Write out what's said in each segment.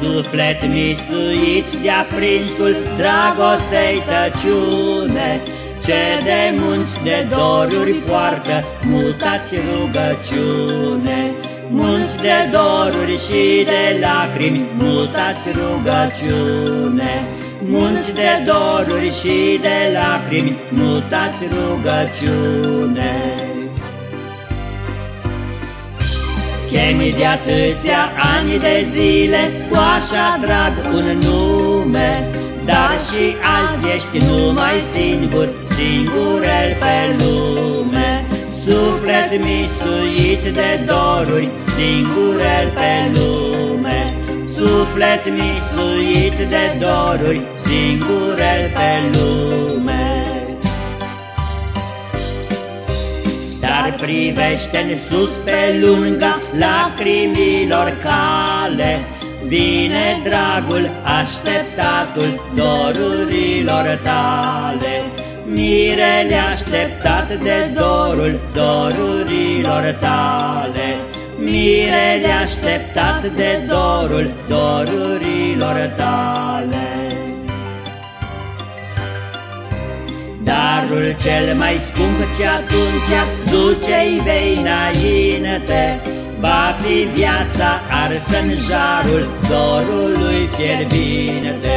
Suflet mistuit de-a prinsul dragostei tăciune, Ce de munți de doruri poartă, mutați rugăciune. Munți de doruri și de lacrimi, mutați rugăciune. Munți de doruri și de lacrimi, mutați rugăciune. Chemi de atâția ani de zile, cu așa drag un nume, Dar și azi ești numai singur, singurel pe lume. Suflet mistuit de doruri, singurel pe lume. Suflet mistuit de doruri, singurel Dar privește-n sus pe lunga lacrimilor cale, Vine dragul așteptatul dorurilor tale. Mirele așteptat de dorul dorurilor tale, Mirele așteptat de dorul Darul cel mai scump ce atunci duce-i vei înainte, Va fi viața arsă în jarul dorului fierbinte.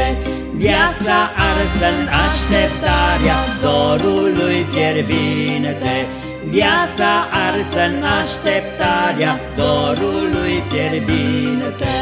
Viața arsă în așteptarea dorului fierbinte. Viața arsă în așteptarea dorului fierbinte.